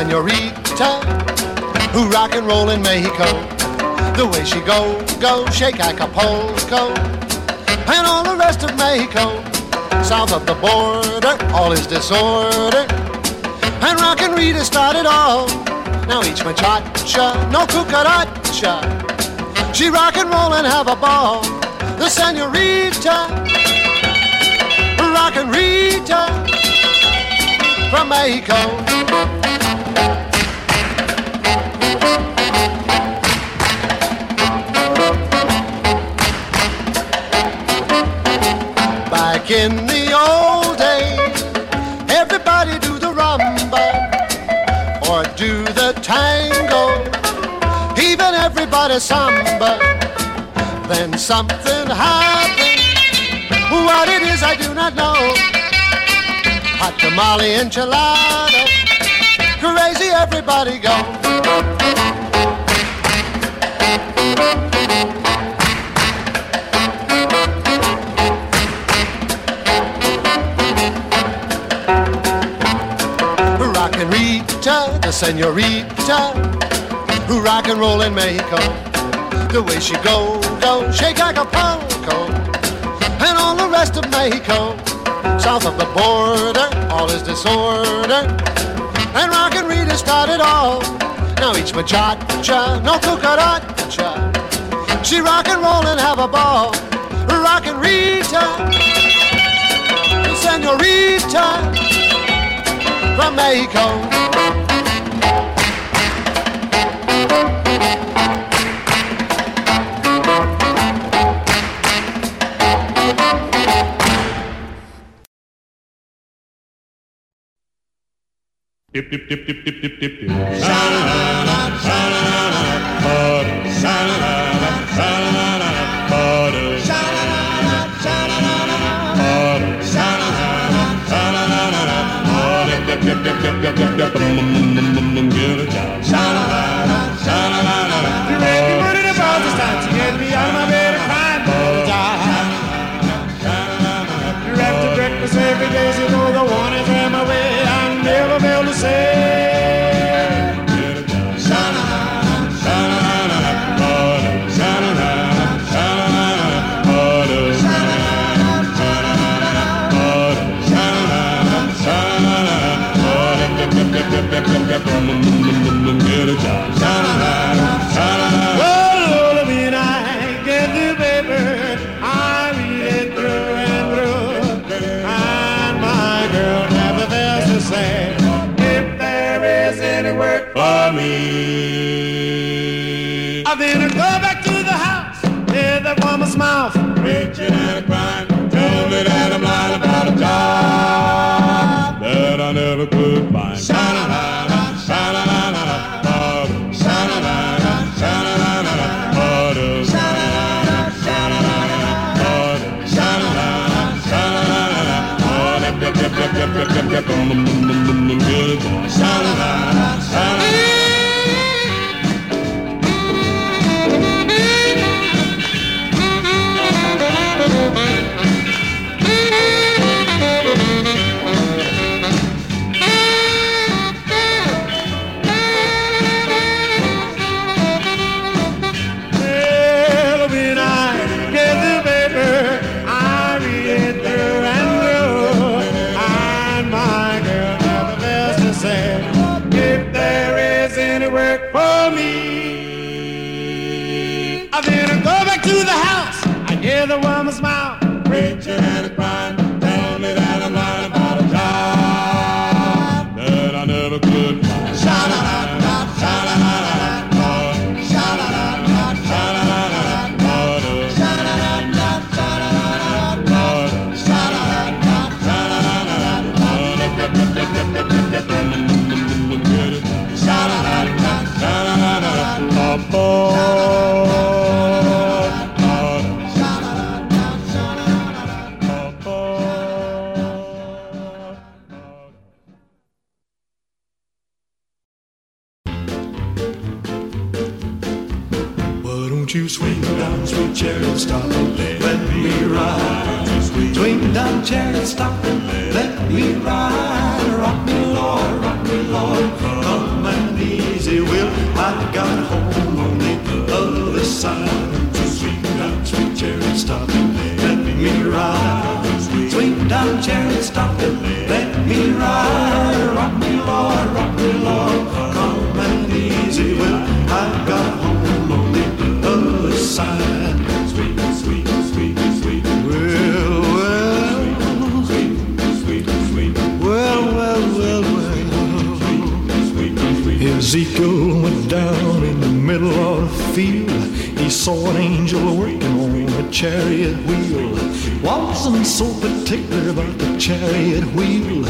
senorita who rock and roll in Mexico. The way she go, go, shake Acapulco, and all the rest of Mexico. South of the border, all is disorder, and rock and Rita started all. Now each muchacha, no cucaracha. She rock and roll and have a ball. The senorita, rock and Rita uh, from Mexico. In the old days, everybody do the rumba or do the tango, even everybody samba. Then something happened. What it is, I do not know. Hot tamale enchilada, crazy everybody go. Rita, the senorita, who rock and roll in Mexico. The way she go, go, shake a Acapulco, and all the rest of Mexico. South of the border, all is disorder, and rock and Rockin' Rita started all. Now each muchacha, no cucaracha. She rock and roll and have a ball. Rock and Rita, senorita from Mexico. Dip, dip, dip, dip, dip, dip, dip, dip. Sha-la-la-la, sha-la-la-la, butter. Sha-la-la-la, sweet stop and let saw an angel working on a chariot wheel. Wasn't so particular about the chariot wheel.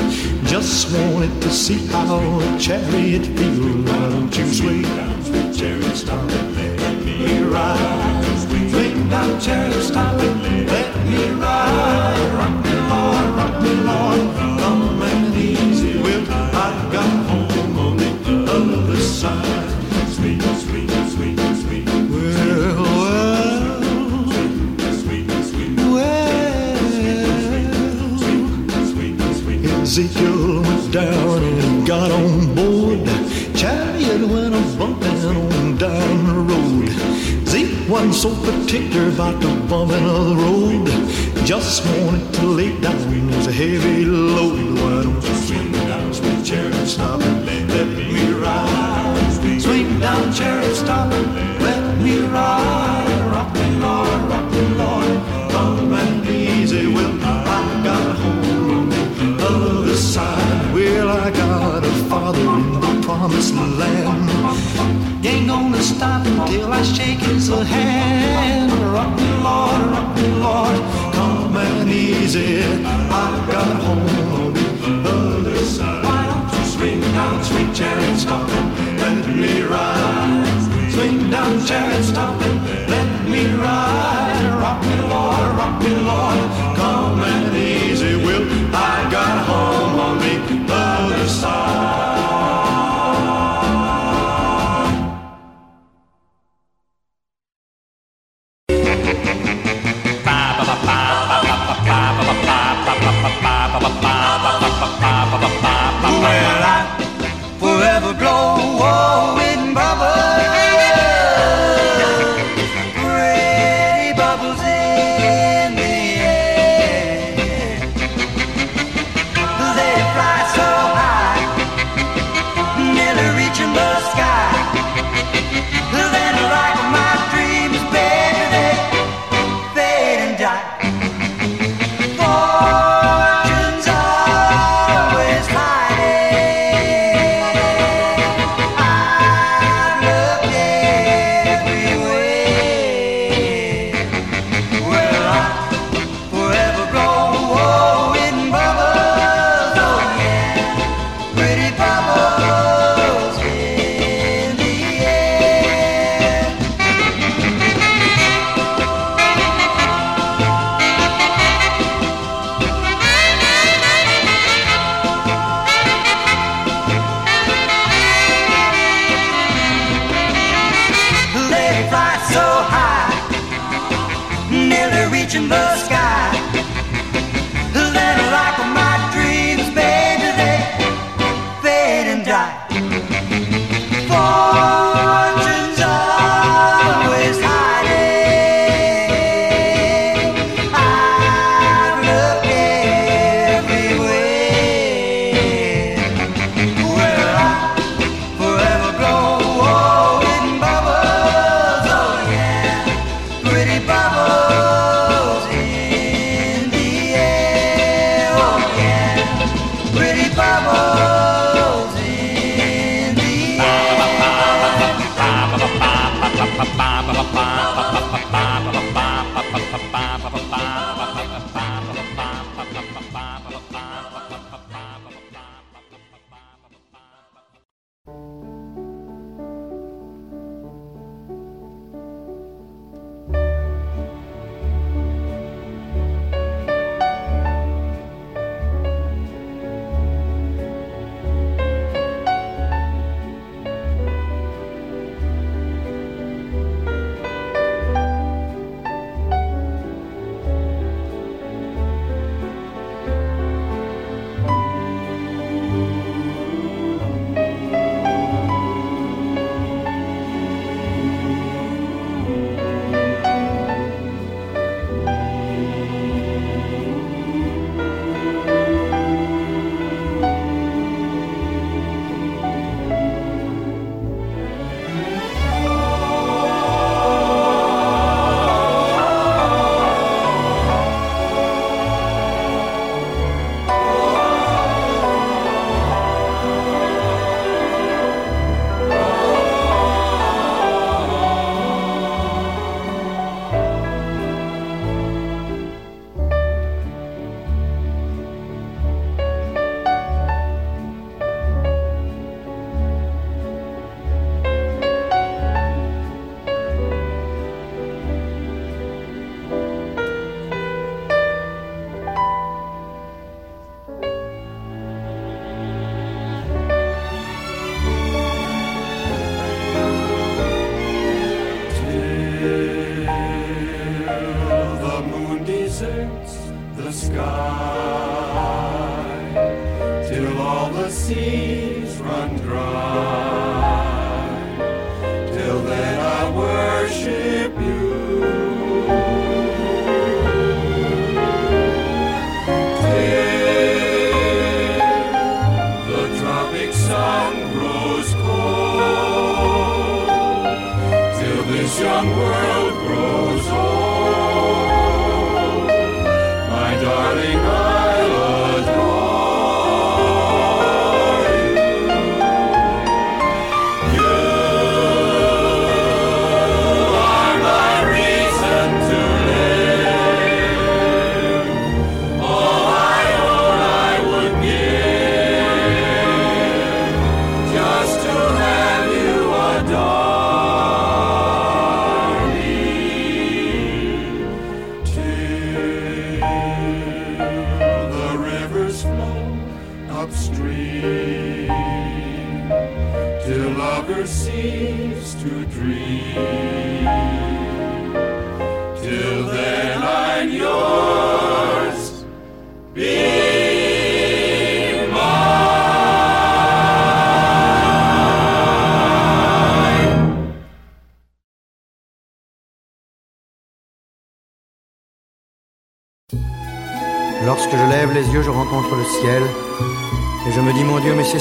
Just wanted to see how a chariot feels. Why don't you swing down, sweet chariot, stop and let me ride? Swing down, chariot, stop and let Ezekiel went down and got on board. Chariot went a bumping on down the road. Zeke wasn't so particular about the bumping of the road. Just wanted to lay down his heavy load. Why don't you swing down, sweet chariot, stop Shake his hand. Rock me, Lord, rock me, Lord, come and ease it. I've got home on the other side. Why don't you swing down, sweet chariot, stop and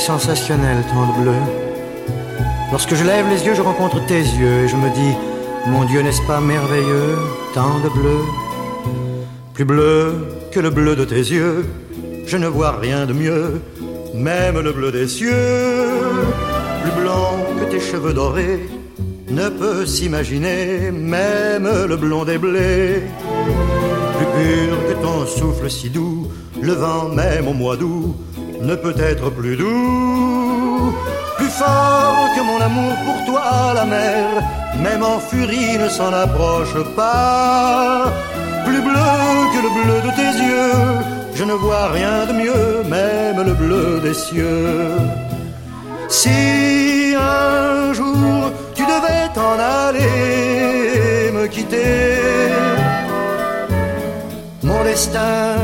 sensationnel, tant de bleu. Lorsque je lève les yeux, je rencontre tes yeux. Et je me dis, mon Dieu, n'est-ce pas merveilleux, tant de bleu? Plus bleu que le bleu de tes yeux. Je ne vois rien de mieux, même le bleu des cieux. Plus blanc que tes cheveux dorés. Ne peut s'imaginer, même le blond des blés plus pur que ton souffle si doux, le vent même au mois d'août ne peut être plus doux. Plus fort que mon amour pour toi, la mer, même en furie ne s'en approche pas. Plus bleu que le bleu de tes yeux, je ne vois rien de mieux, même le bleu des cieux. Si un jour tu devais t'en aller, me quitter, mon destin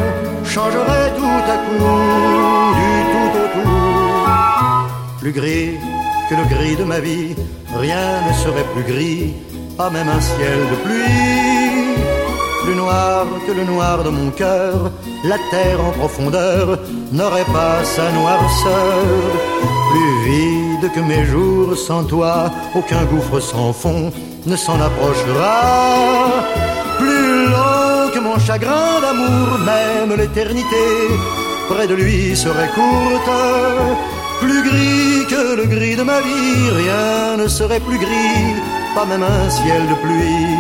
changerait tout à coup, Plus gris que le gris de ma vie, rien ne serait plus gris, pas même un ciel de pluie. Plus noir que le noir de mon cœur, la terre en profondeur n'aurait pas sa noirceur. Plus vide que mes jours sans toi, aucun gouffre sans fond ne s'en approchera. Plus long que mon chagrin d'amour, même l'éternité près de lui serait courte. Plus gris que le gris de ma vie, rien ne serait plus gris, pas même un ciel de pluie.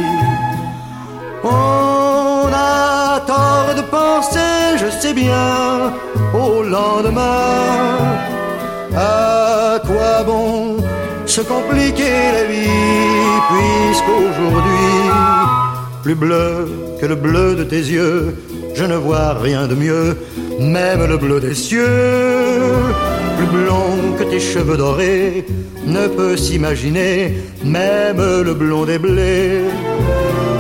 On a tort de penser, je sais bien, au lendemain. À quoi bon se compliquer la vie, puisqu'aujourd'hui, plus bleu que le bleu de tes yeux, je ne vois rien de mieux, même le bleu des cieux. Plus blond que tes cheveux dorés, ne peut s'imaginer, même le blond des blés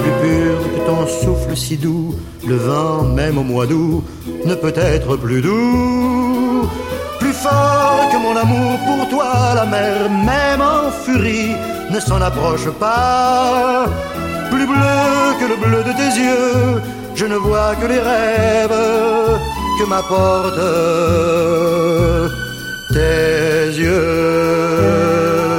plus pur que ton souffle si doux, le vent même au mois d'août ne peut être plus doux. Plus fort que mon amour pour toi, la mer, même en furie, ne s'en approche pas. Plus bleu que le bleu de tes yeux, je ne vois que les rêves que m'apportent tes yeux.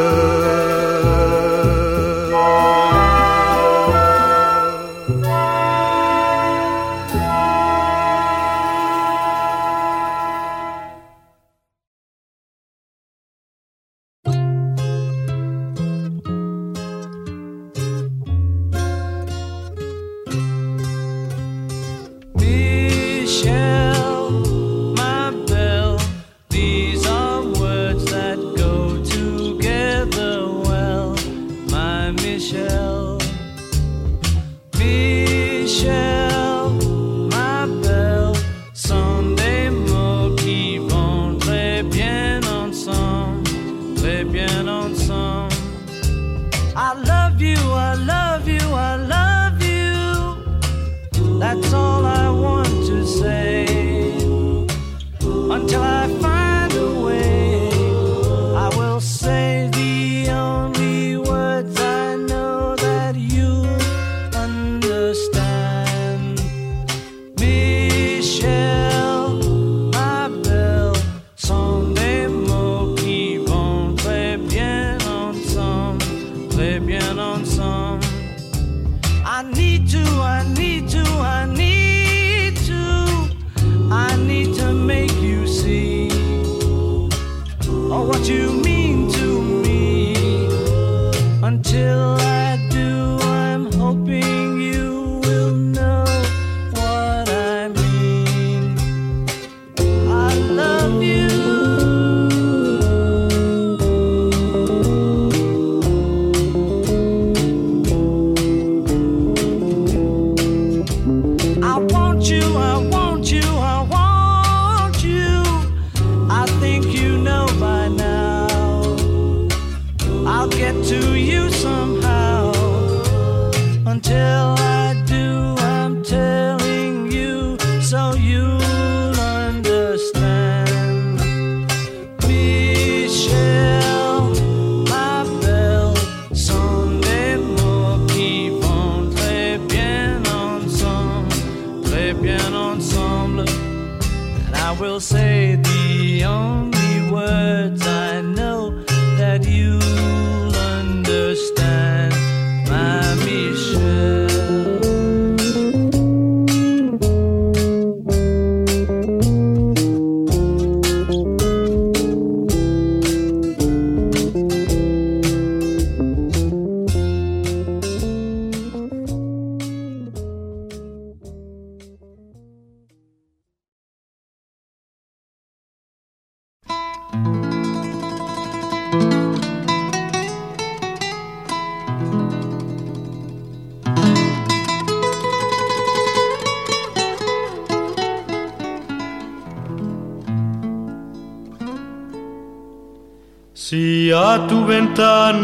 What you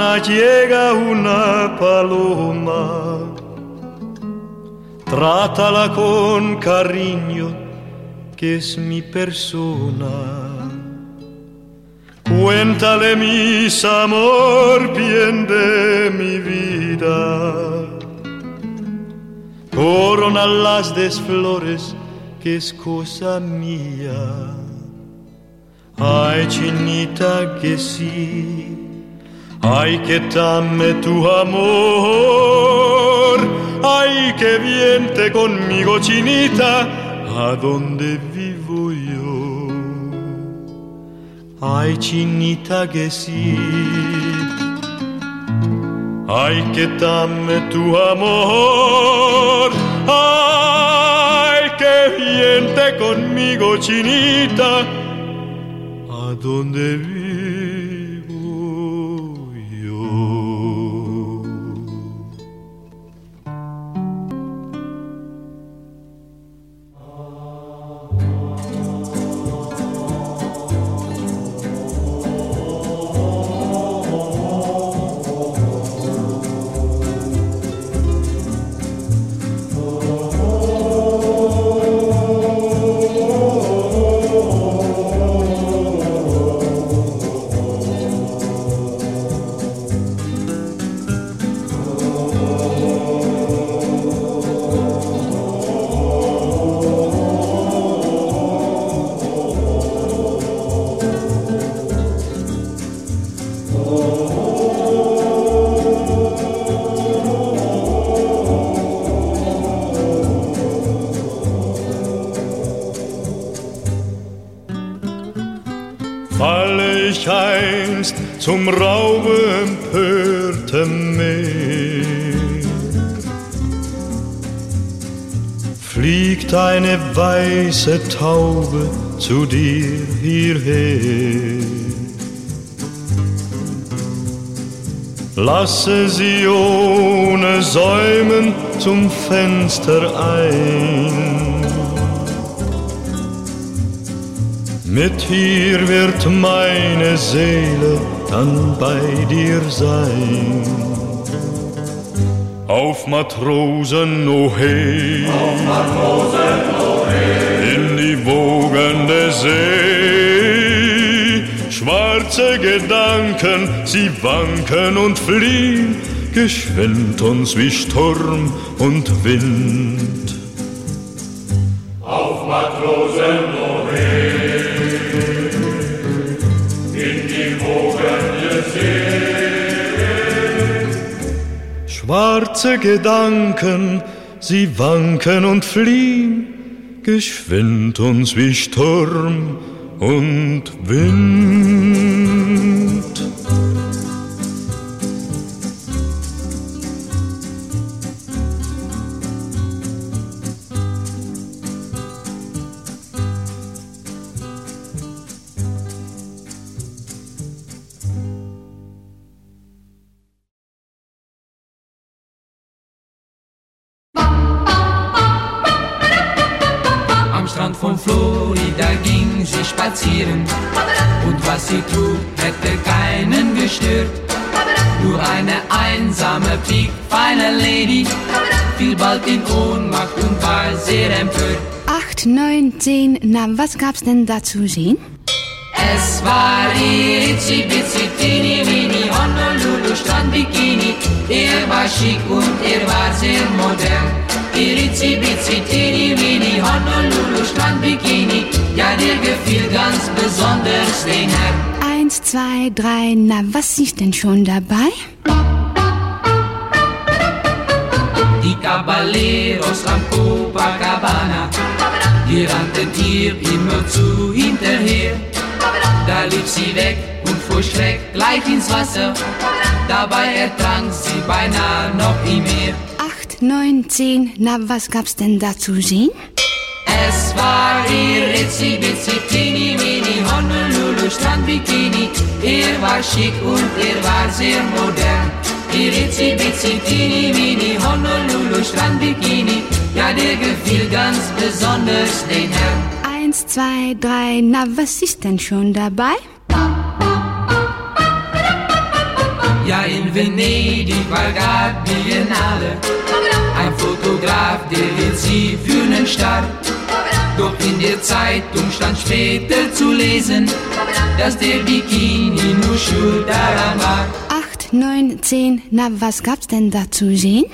ventana llega una paloma, trátala con cariño, que es mi persona. Cuéntale mis amor, bien de mi vida. Corona las desflores, que es cosa mía. Ay, chinita, que sí. Ay, que dame tu amor. Ay, que viente conmigo, chinita, a donde vivo yo. Ay, chinita, que sí. Ay, que dame tu amor. Ay, que viente conmigo, chinita a donde vivo weiße Taube zu dir hierher. Lasse sie ohne Säumen zum Fenster ein. Mit ihr wird meine Seele dann bei dir sein. Auf Matrosen, oh hey, die Wogen der See. Schwarze Gedanken, sie wanken und fliehen, geschwind uns wie Sturm und Wind. Auf Matrosen, in die Wogen See. Schwarze Gedanken, sie wanken und fliehen, geschwind uns wie Sturm und Wind. Na, was gab's denn da zu sehen? Es war Itsy Bitsy Teeny Weeny Honolulu Strandbikini. Er war schick und er war sehr modern. Itsy Bitsy Teeny Weeny Honolulu Strandbikini. Ja, der gefiel ganz besonders den Herrn. Eins, zwei, drei, na, was ist denn schon dabei? Die Caballeros am Copacabana, die rannten ihr immer zu hinterher. Da lief sie weg und fuhr schreck gleich ins Wasser. Dabei ertrank sie beinahe noch im Meer. Acht, neun, zehn, na, was gab's denn da zu sehen? Es war ihr Itsy Bitsy Teeny Weeny Honolulu Strandbikini. Er war schick und er war sehr modern. Ihr Itsy Bitsy Teeny Weeny Honolulu Strandbikini. Ja, der gefiel ganz besonders den Herrn. Eins, zwei, drei, na, was ist denn schon dabei? Ja, in Venedig war grad Biennale. Ein Fotograf, der hielt sie für nen Star. Doch in der Zeitung stand später zu lesen, dass der Bikini nur schuld daran war. Acht, neun, zehn, na, was gab's denn da zu sehen?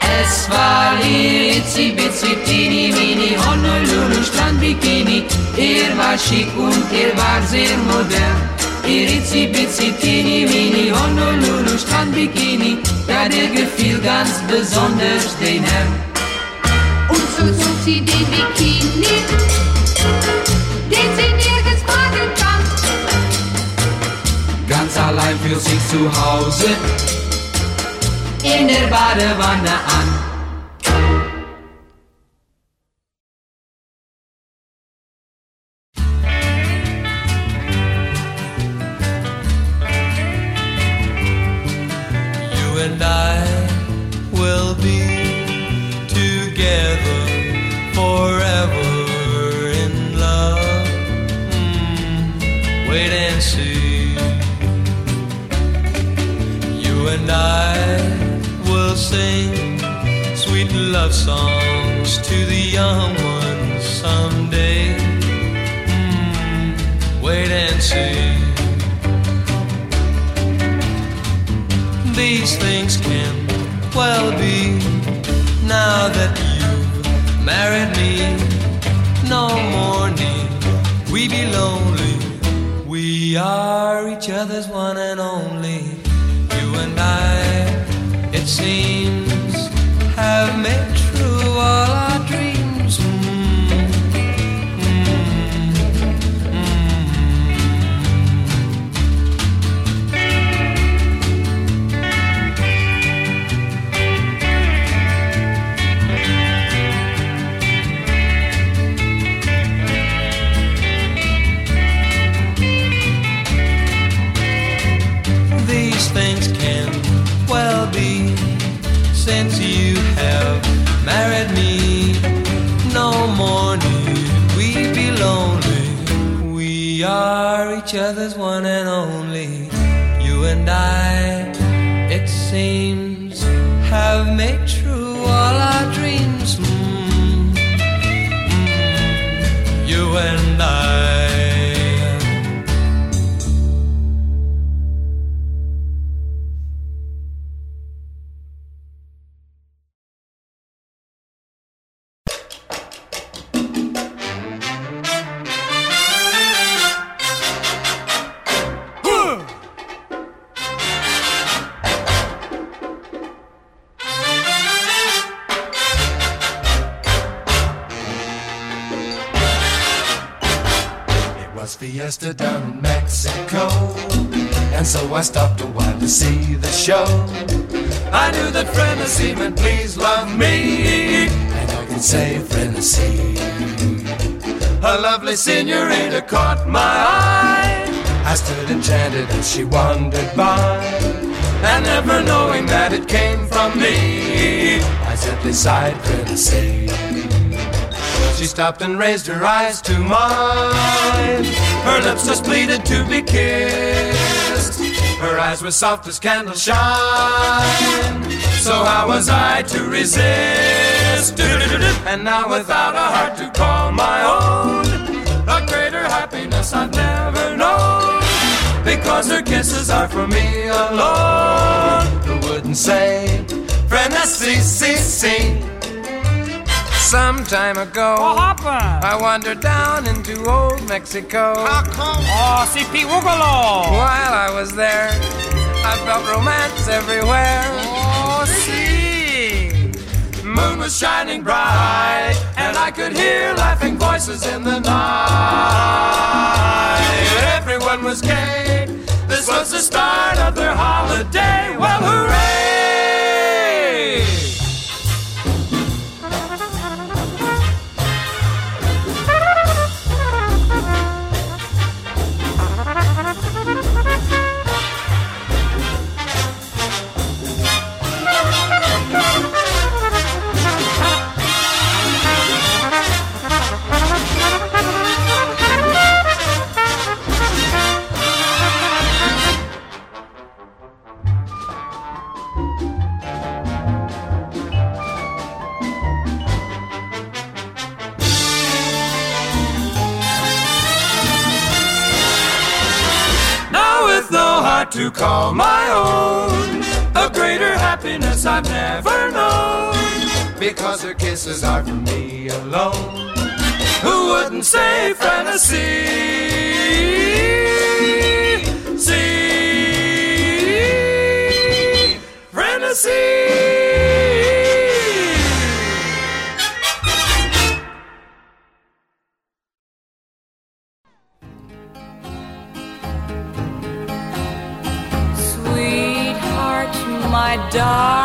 Es war ihr Itsy Bitsy Teeny Weeny Honolulu Strandbikini. Er war schick und er war sehr modern. Ihr Itsy Bitsy Teeny Weeny Honolulu Strandbikini. Ja, der gefiel ganz besonders den Herrn. Und so zog sie den Bikini, Ganz allein für sich zu Hause in der Badewanne an. Down in Mexico. And so I stopped a while to see the show. I knew that Frenesi meant please love me. And I could say Frenesi. A lovely senorita caught my eye. I stood enchanted as she wandered by. And never knowing that it came from me, I simply sighed Frenesi. She stopped and raised her eyes to mine. Her lips just pleaded to be kissed. Her eyes were soft as candle shine. So how was I to resist? And now without a heart to call my own, a greater happiness I've never known. Because her kisses are for me alone. Who wouldn't say, Frenesi, see, see. Some time ago, I wandered down into old Mexico. How come? Oh, si piúgalo. While I was there, I felt romance everywhere. Oh, si. Moon was shining bright, and I could hear laughing voices in the night. Everyone was gay. This was the start of their holiday. Well, hooray! To call my own, a greater happiness I've never known. Because her kisses are for me alone. Who wouldn't say fantasy? See, fantasy. My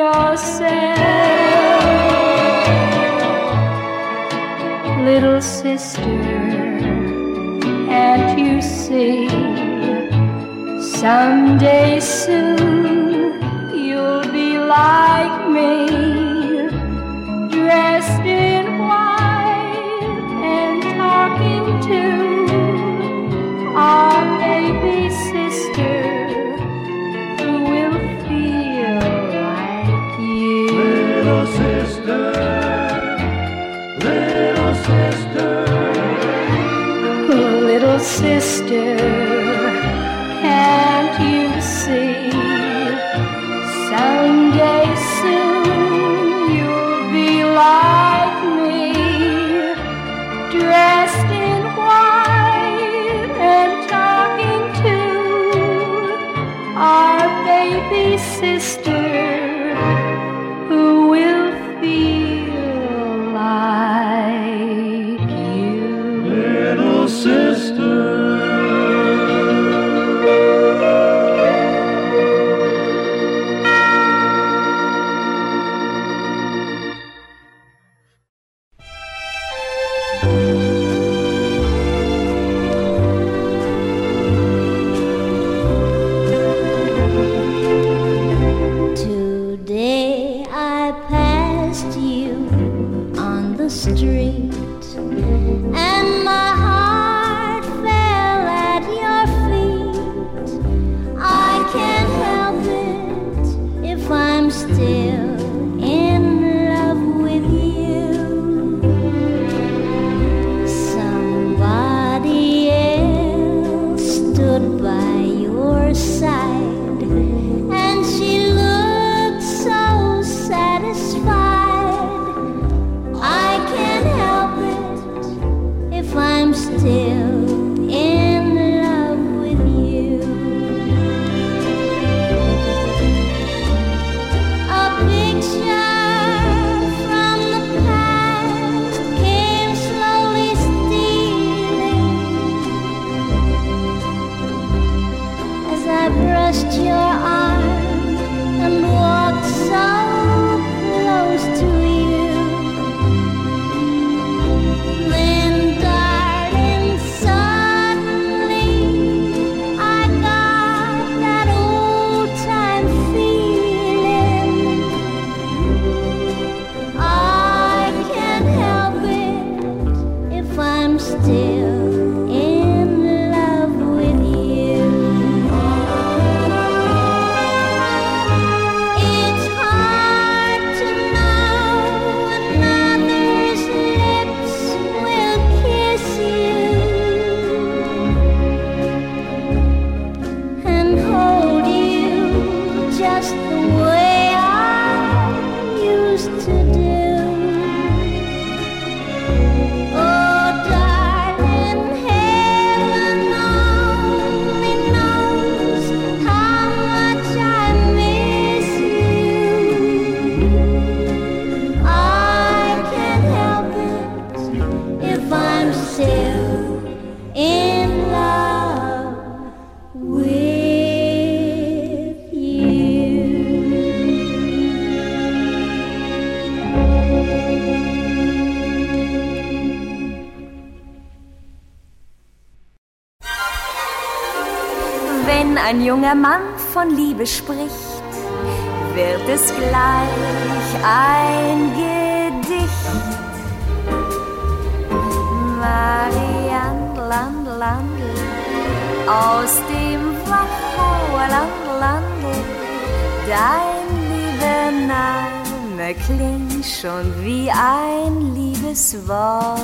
yourself, little sister. Can't you see? Someday soon you'll be like me, dressed in white and talking to our baby sister. Junger Mann von Liebe spricht, wird es gleich ein Gedicht. Marian Land, Lande, aus dem Wachauer Land, Lande, dein lieber Name klingt schon wie ein Liebeswort.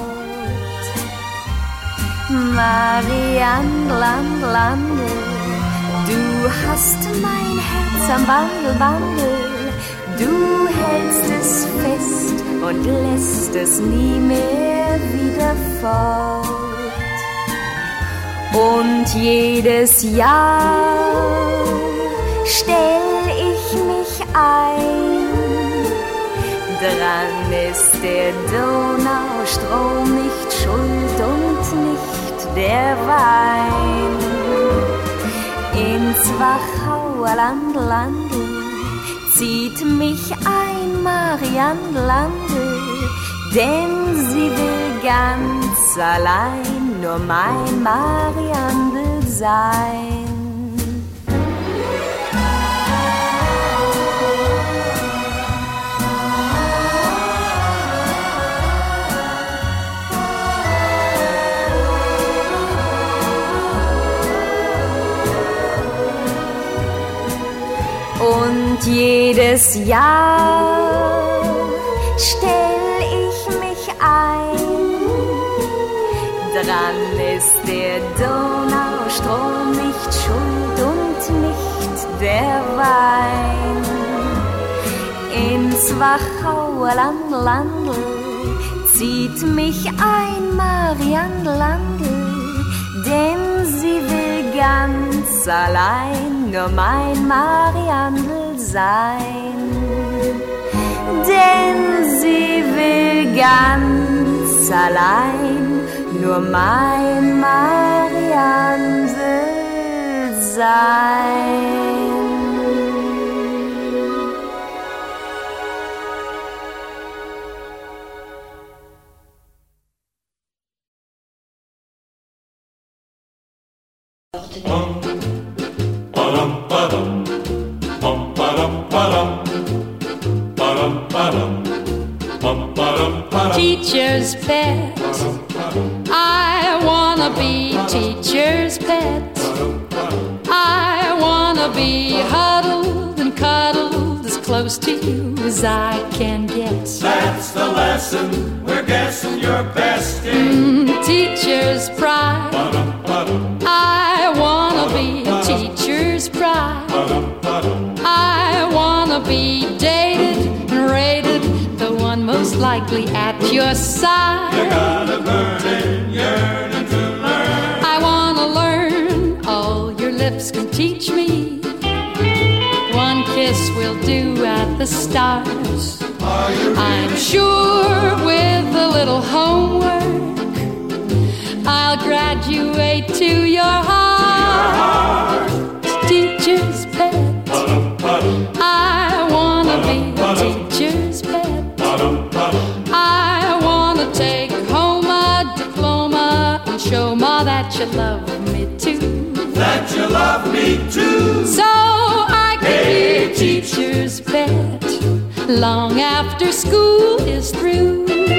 Marian Land, Lande, du hast mein Herz am Bandel, Bandel, du hältst es fest und lässt es nie mehr wieder fort. Und jedes Jahr stell ich mich ein, dran ist der Donaustrom nicht schuld und nicht der Wein. Ins Wachauer Land, Lande, zieht mich ein Lande, denn sie will ganz allein nur mein Marianne sein. Und jedes Jahr stell ich mich ein. Dran ist der Donaustrom nicht schuld und nicht der Wein. Ins Wachauer Land, Landl zieht mich ein Marianne Landl, denn sie will ganz allein nur mein Mariandel sein. Denn sie will ganz allein nur mein Mariandel sein. Teacher's pet. I wanna be teacher's pet. I wanna be huddled and cuddled as close to you as I can get. That's the lesson. We're guessing your best in. Mm, teacher's pride. I wanna be teacher's pride. I wanna be dated most likely at your side. You got a burning yearning to learn. I wanna learn all your lips can teach me. One kiss will do at the stars. I'm sure with a little homework, I'll graduate to your heart. Teacher's you love me too. That you love me too. So I can be a teacher's pet long after school is through.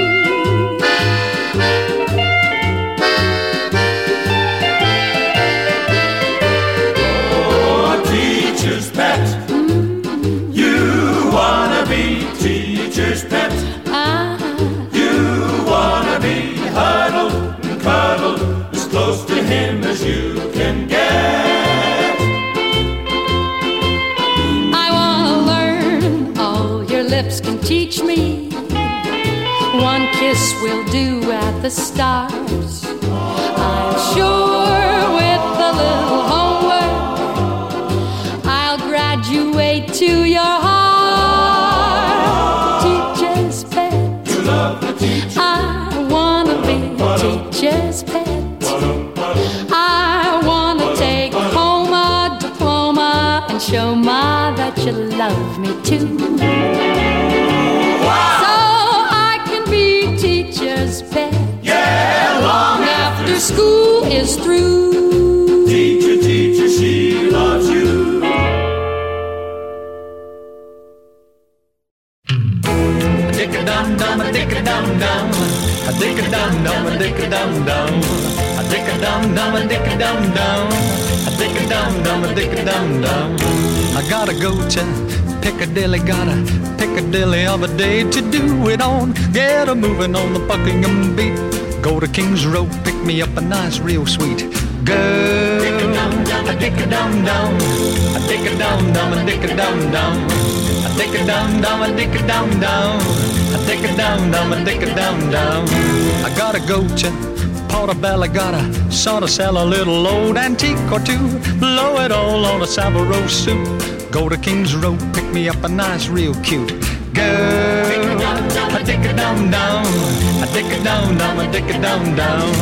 Will do at the start. I'm sure with a little homework, I'll graduate to your heart. Teacher's pet. You love the teacher. I wanna be a teacher's pet. I wanna take home a diploma and show Ma that you love me too. A dick a dum dum, a dick a dum dum. A dick a dum dum, a dick a dum dum. I gotta go to Piccadilly, gotta Piccadilly of a day to do it on. Get a moving on the Buckingham beat. Go to King's Road, pick me up a nice, real sweet girl. A dick a dum dum, a dick a dum dum, a dick a dum dum. A dick a dum dum, a dick a dum dum. A dick a dum dum, a dick a dum dum. I gotta go to Portobello, gotta sort of sell a little old antique or two. Blow it all on a Savile suit. Go to King's Road, pick me up a nice, real cute girl. A dick a dum dum, a dick a dum dum, a dick a dum dum.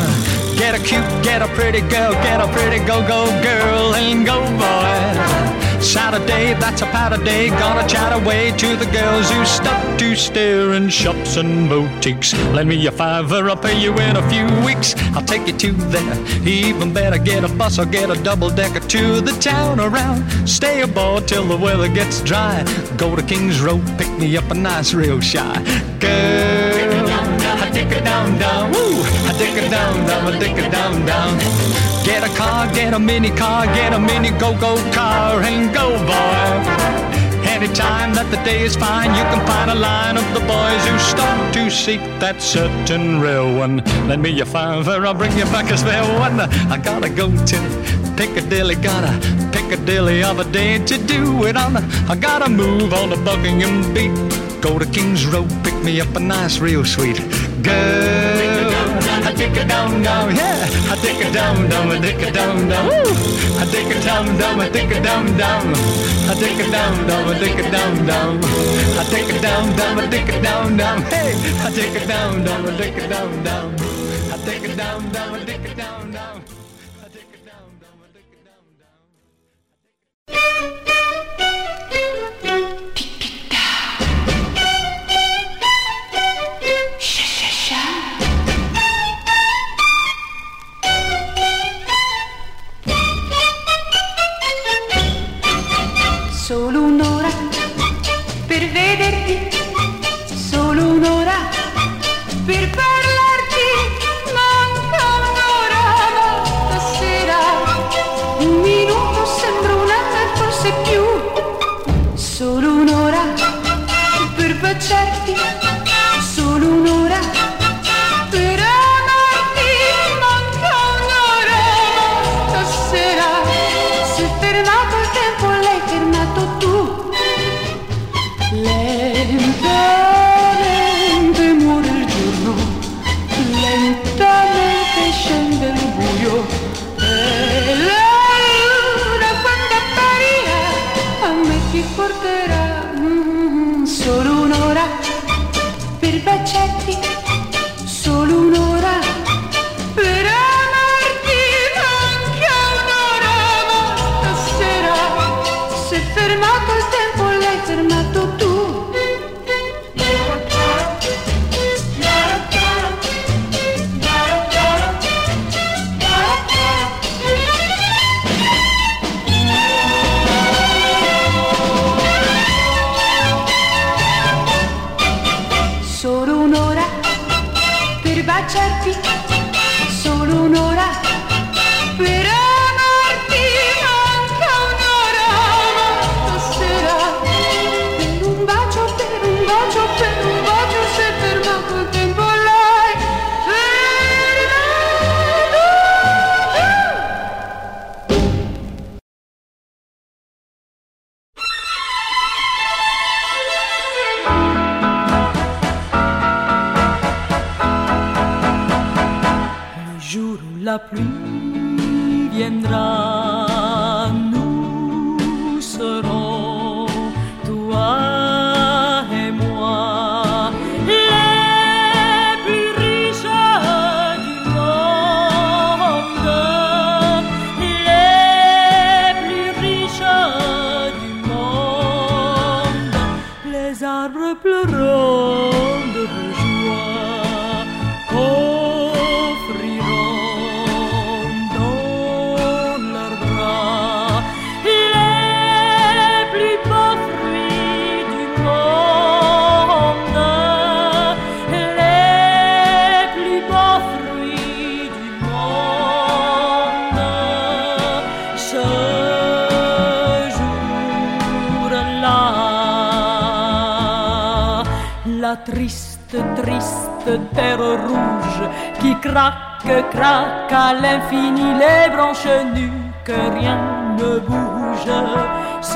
Get a cute, get a pretty girl, get a pretty go-go girl, and go boy. Saturday, that's a powder day. Gotta chat away to the girls who stop to stare in shops and boutiques. Lend me a fiver, I'll pay you in a few weeks. I'll take you to there. Even better, get a bus or get a double decker to the town around. Stay aboard till the weather gets dry. Go to King's Road, pick me up a nice, real shy girl. Dick a down down, woo! I dick a down down, I dick a down down. Get a car, get a mini car, get a mini go-go car, and go, boy. Anytime that the day is fine, you can find a line of the boys who start to seek that certain real one. Lend me your fiver, I'll bring you back a spare one. I gotta go to Piccadilly, gotta Piccadilly of a day to do it on. I gotta move on to Buckingham beat. Go to King's Road, pick me up a nice, real sweet girl. I dick a dum dum, yeah. I dick a dum dum, I dick a dum dum. I dick a dum dum, I dick a dum dum. I dick a dum dum, I dick a dum dum. Hey, I dick a dum dum, I dick a dum dum. I dick a dum dum, I dick a dum dum. I dick a dum dum. Vederti, solo un'ora per parlarti, manca un'ora, ma stasera. Un minuto sembra un anno e forse più, solo un'ora per baciarti,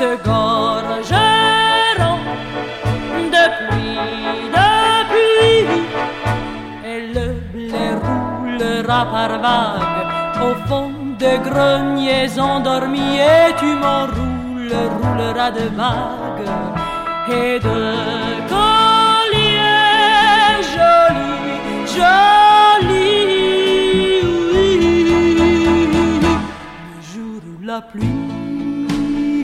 se gorgeront depuis, depuis, et le blé roulera par vagues au fond de greniers endormis, et tu m'enroules, rouleras de vagues et de colliers jolis, jolis. Le jour où la pluie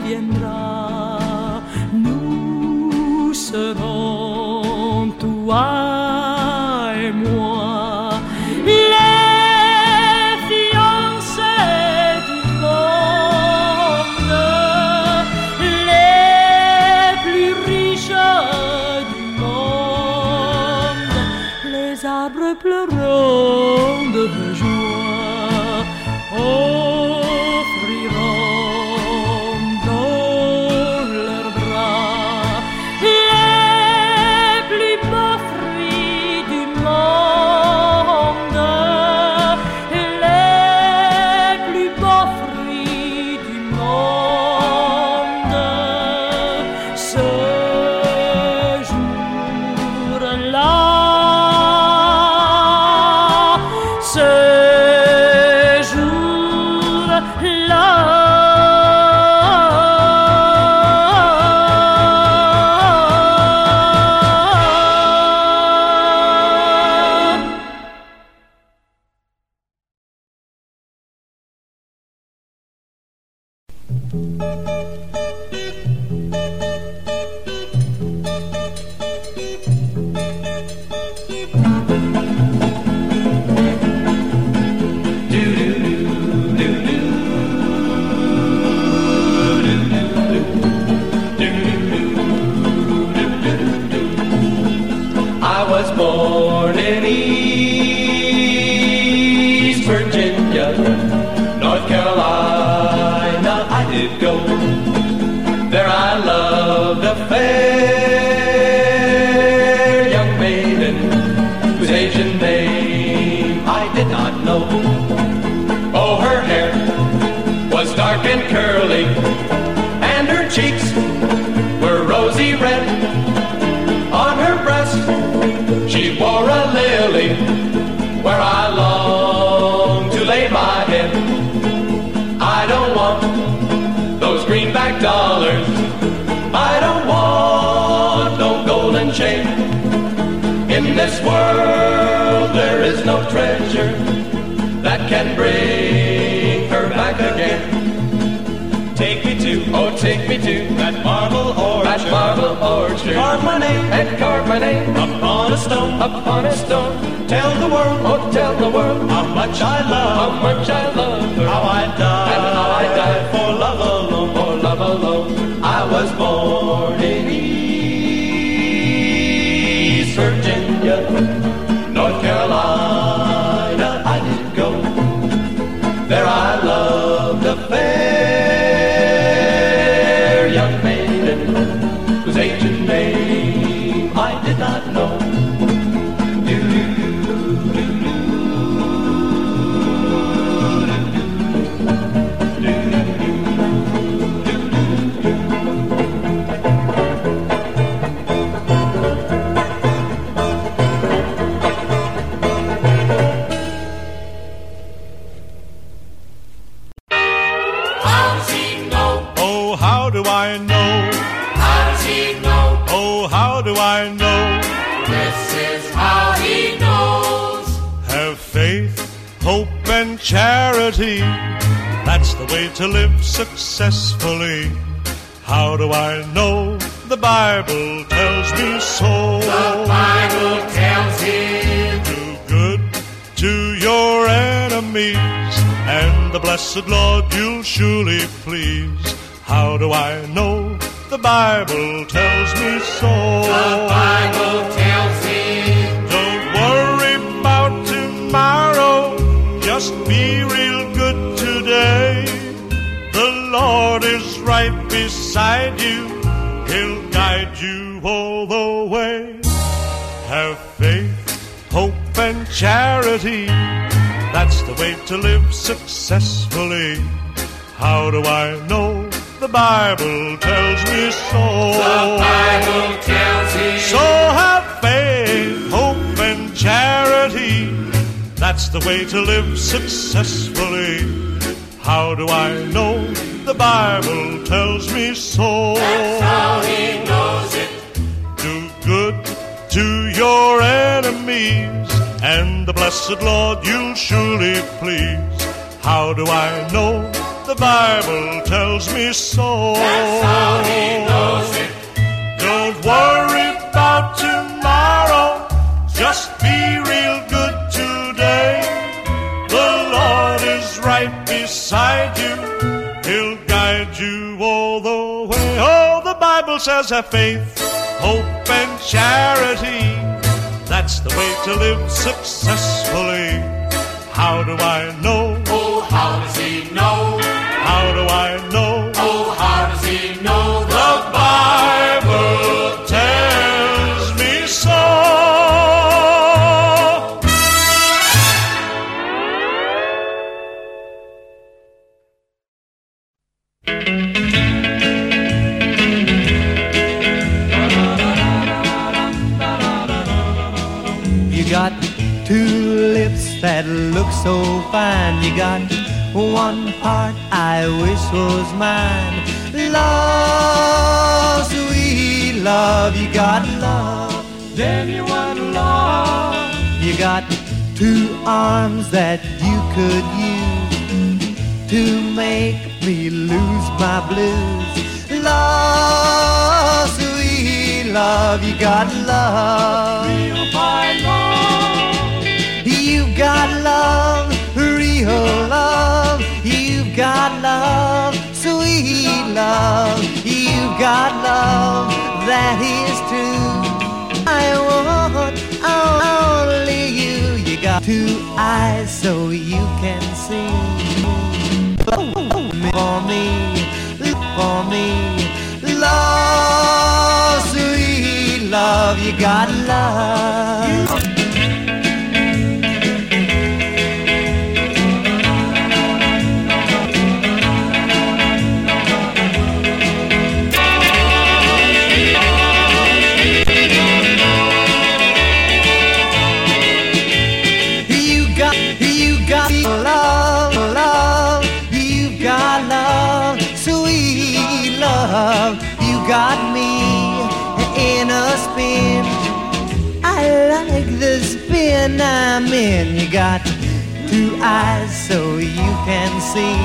viendra, nous serons dollars. I don't want no golden chain. In this world there is no treasure that can bring her back again. Take me to, oh take me to that marble orchard, that marble orchard. Carve my name and carve my name upon a stone, upon a stone. Tell the world, oh tell the world how much I love, how much I love her, how I die, and how I die for was born to live successfully. How do I know? The Bible tells me so. The Bible tells him. Do good to your enemies, and the blessed Lord you'll surely please. How do I know? The Bible faith, hope, and charity. That's the way to live successfully. How do I know? The Bible tells me so. The Bible tells me So have faith, hope, and charity. That's the way to live successfully. How do I know? The Bible tells me so. Your enemies, and the blessed Lord you'll surely please. How do I know? The Bible tells me so. That's how he knows it. Don't worry about tomorrow. Just be real good today. The Lord is right beside you. He'll guide you all the way. Oh, the Bible says have faith, hope, and charity. That's the way to live successfully. How do I know? Oh, how does he know? How do I know? That look so fine. You got one heart I wish was mine. Love, sweet love, you got love. Then you want love. You got two arms that you could use to make me lose my blues. Love, sweet love, you got love. Real fine love. Got love, real love. You got love, sweet love. You got love that is true. I want only you. You got two eyes so you can see. For me, for me, love, sweet love. You got love. Eyes so you can see.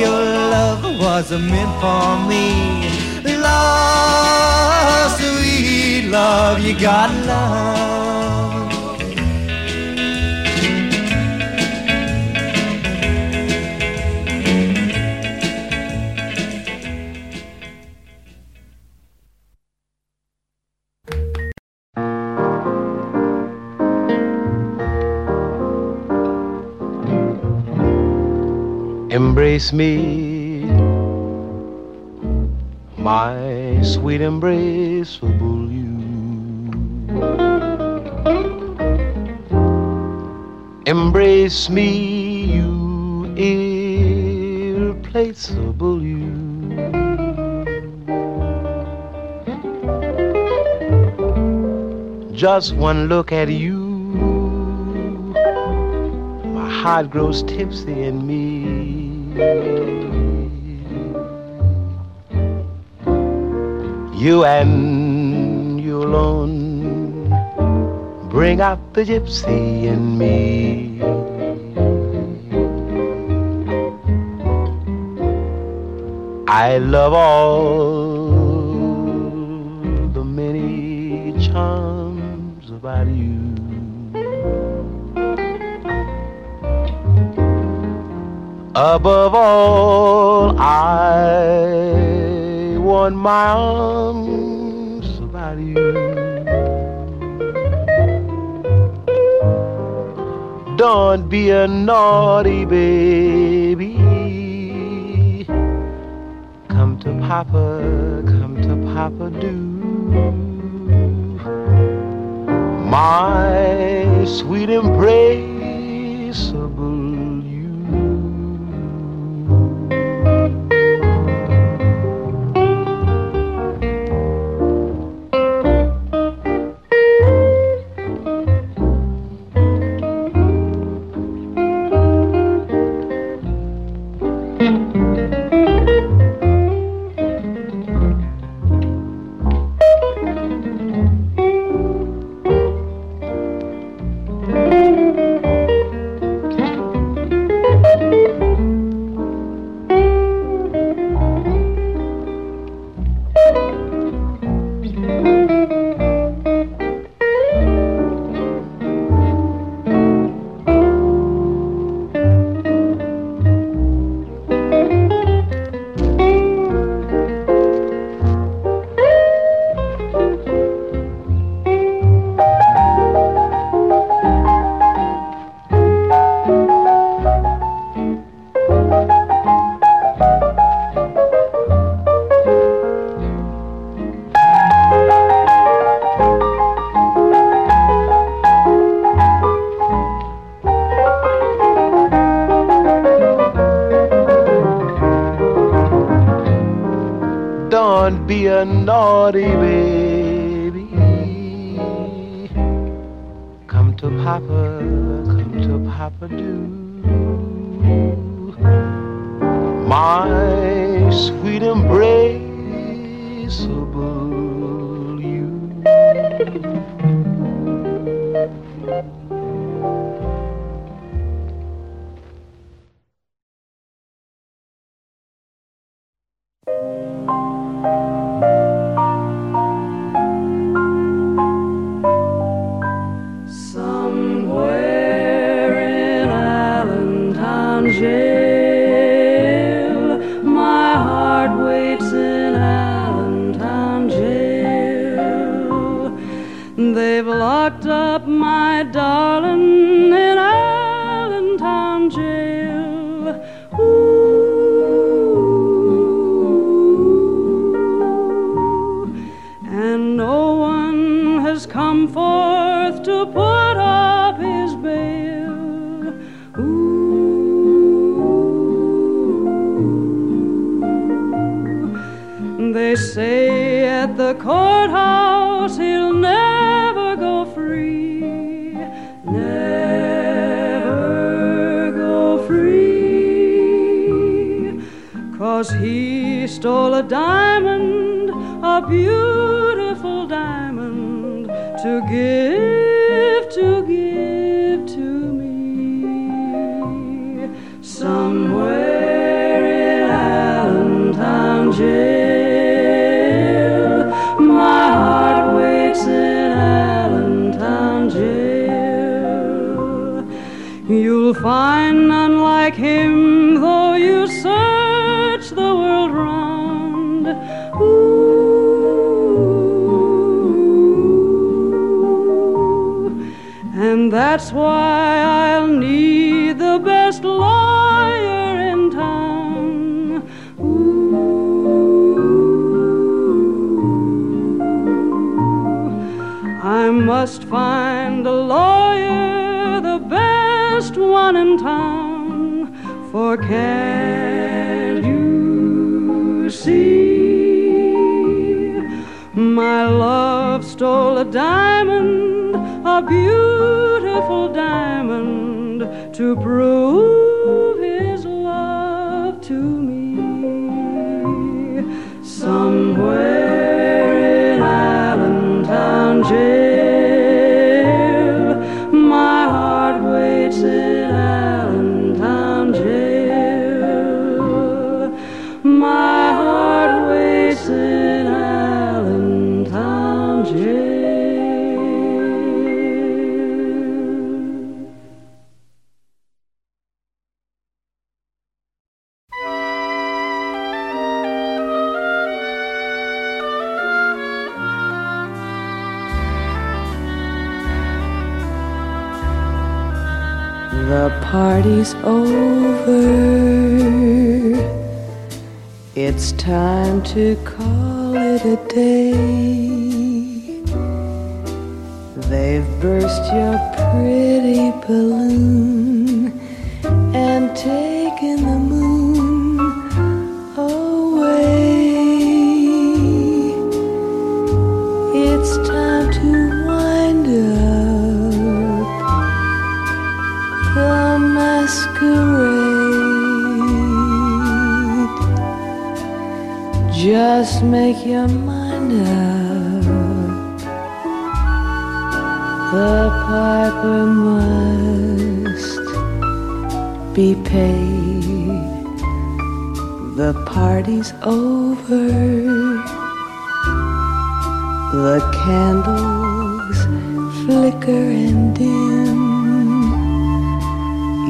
Your love was meant for me. Love, sweet love. You got love. Embrace me, my sweet embraceable you. Embrace me, you irreplaceable you. Just one look at you, my heart grows tipsy in me. You and you alone bring out the gypsy in me. I love all the many charms about you. Above all, I want my arms about you. Don't be a naughty baby. Come to Papa, come to Papa, do. my sweet embraceable locked up my darling in Allentown jail. Ooh. And no one has come forth to put up his bail. Ooh. They say at the courthouse Cause he stole a diamond, a beautiful diamond, to give, to give to me. Somewhere in Allentown jail, my heart waits in Allentown jail. You'll find that's why I'll need the best lawyer in town. Ooh. I must find a lawyer, the best one in town. For can't you see? My love stole a diamond, a beautiful diamond, to prove The party's over. It's time to call it a day. They've burst your pretty balloon Make your mind up. The piper must be paid. The party's over. The candles flicker and dim.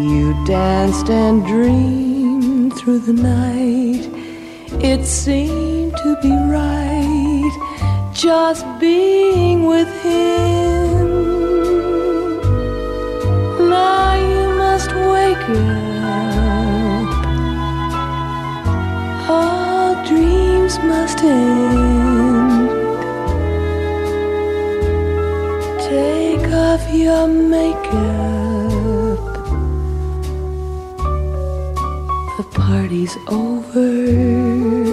You danced and dreamed through the night. It seemed to be right just being with him. Now you must wake up. All dreams must end. Take off your makeup. The party's over.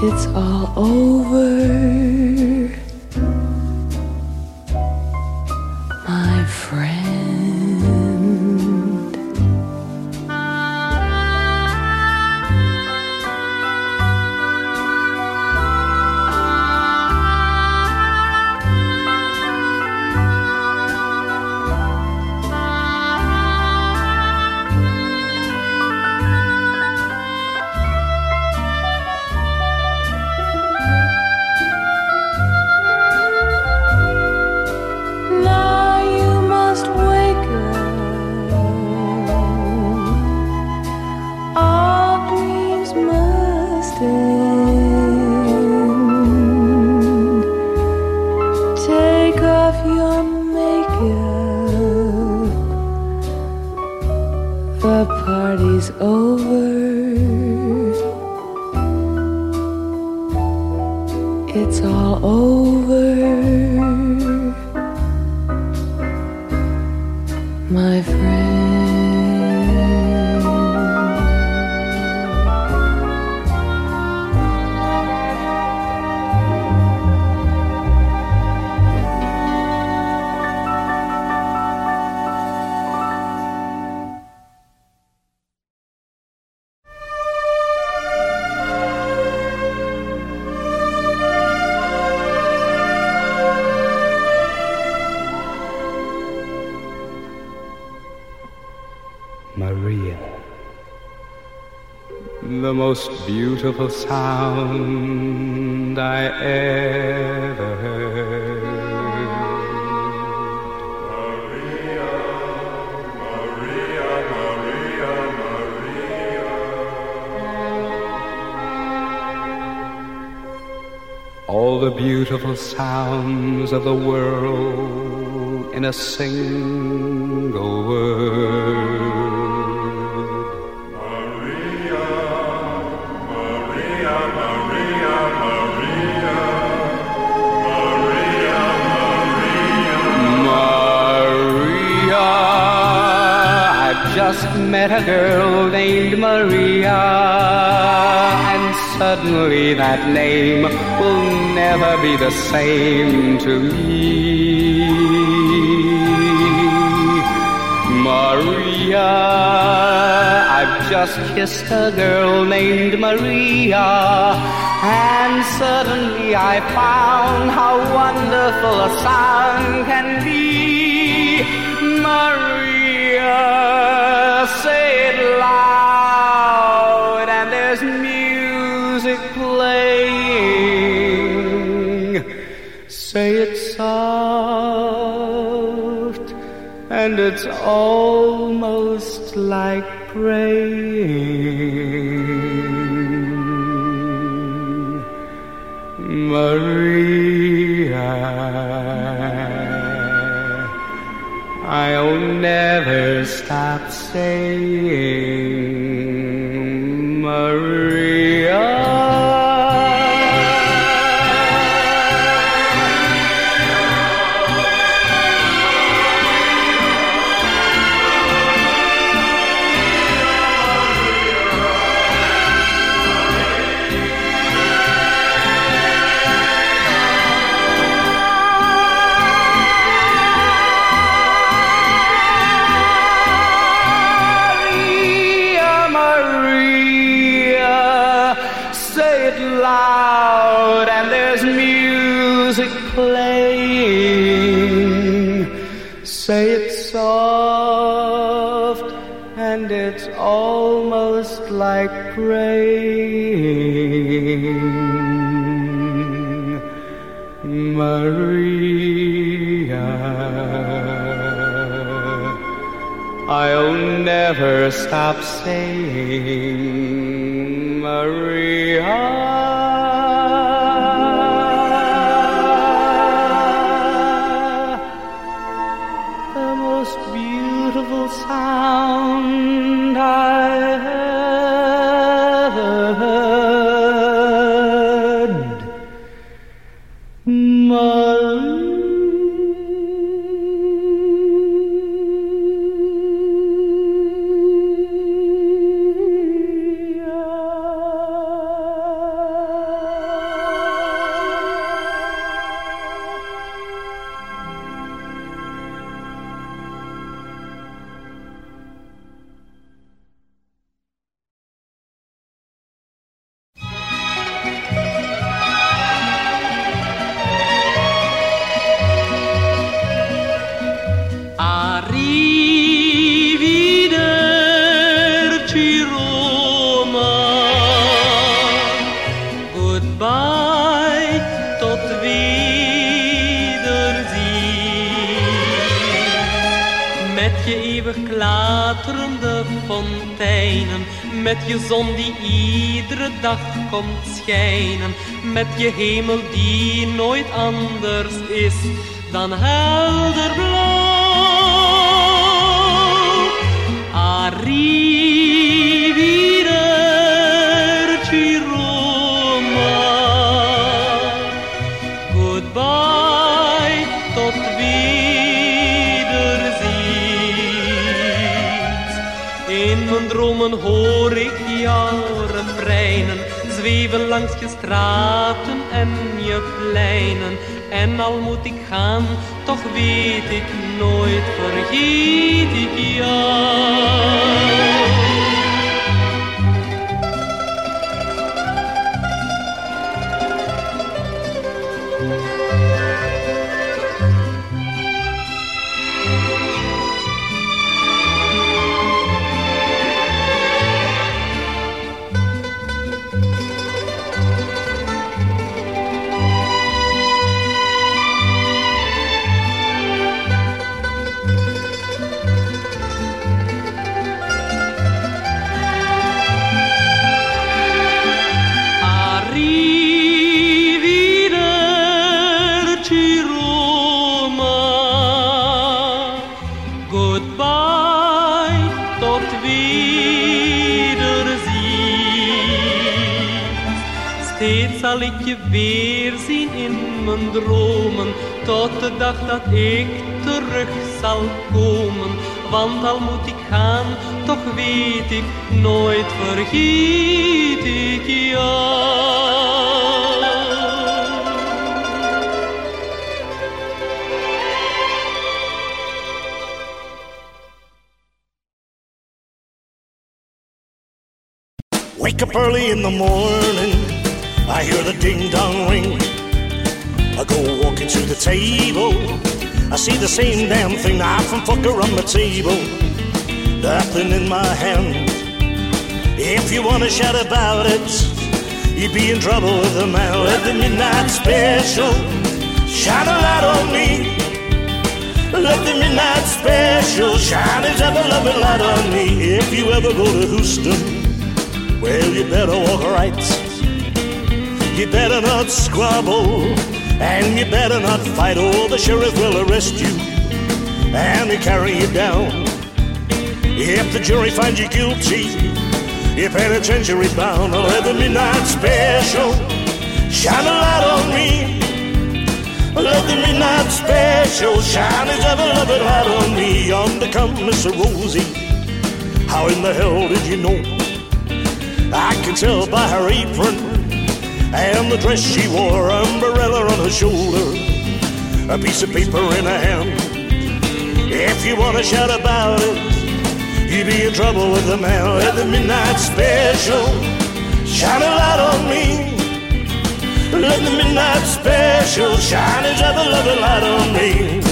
It's all over. Most beautiful sound I ever heard. Maria, Maria, Maria, Maria. All the beautiful sounds of the world in a single word. Met a girl named Maria, and suddenly that name will never be the same to me. Maria, I've just kissed a girl named Maria, and suddenly I found how wonderful a sound can be. Maria, Say it soft, and it's almost like praying. Maria, I'll never stop saying, praying. Maria, I'll never stop saying, Maria. Je eeuwig klaterende fonteinen, met je zon die iedere dag komt schijnen, met je hemel die nooit anders is dan helder blauw. Zweven langs je straten en je pleinen. En al moet ik gaan, toch weet ik nooit, vergeet ik jou. Ik terug zal komen. Want al moet ik gaan, toch weet ik nooit, vergeet ik jou. Wake up early in the morning, same damn thing, knife and fucker on the table, nothing in my hand. If you wanna shout about it, you'd be in trouble with the man. Let the midnight special shine a light on me. Let the midnight special shine its ever loving light on me. If you ever go to Houston. Well, you better walk right. You better not squabble. And you better not fight, or the sheriff will arrest you and they carry you down. If the jury finds you guilty, you're penitentiary bound. Let the midnight special shine a light on me. Let the midnight special shine its ever loving light on me. Yonder Miss Rosie. How in the hell did you know? I can tell by her apron and the dress she wore, umbrella on her shoulder, a piece of paper in her hand. If you want to shout about it, you'd be in trouble with the man. Let the midnight special shine a light on me. Let the midnight special shine its ever loving light on me.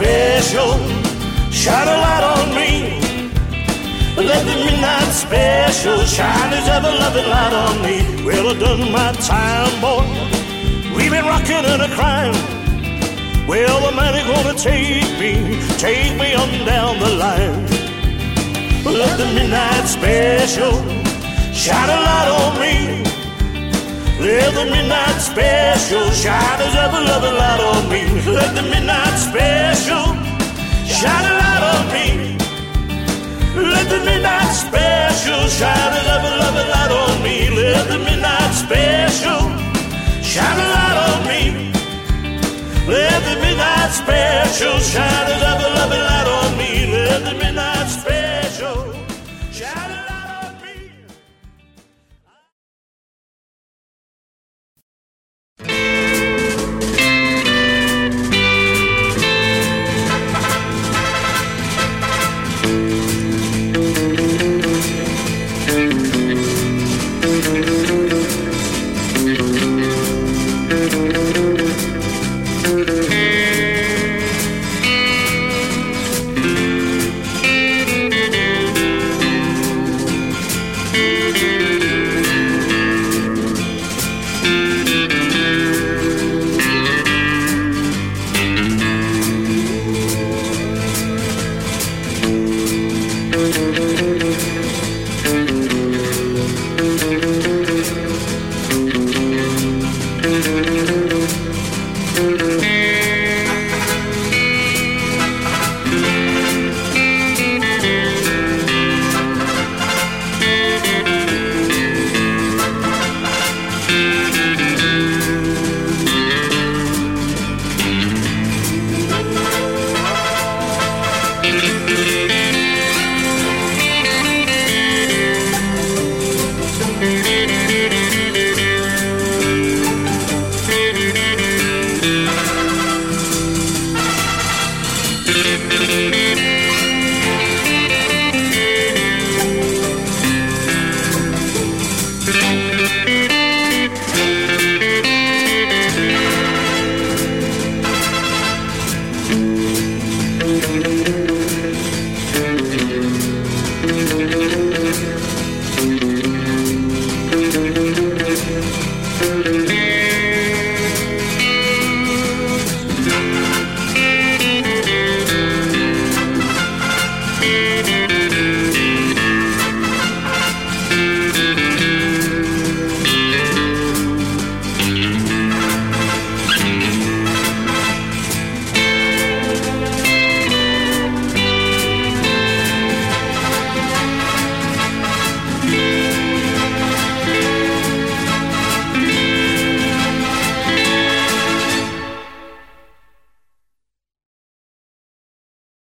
Special shine a light on me. Let the midnight special shine his ever loving light on me. Well, I've done my time, boy. We've been rocking and a crying. Well, the man is gonna take me, take me on down the line. Let the midnight special shine a light on me. Let the midnight special shine his ever loving light on me. Let the midnight special shine a light on me. Let the midnight special shine his ever loving light on me. Let the midnight special shine a light on me. Let the midnight special shine his ever loving light on me. Let the midnight special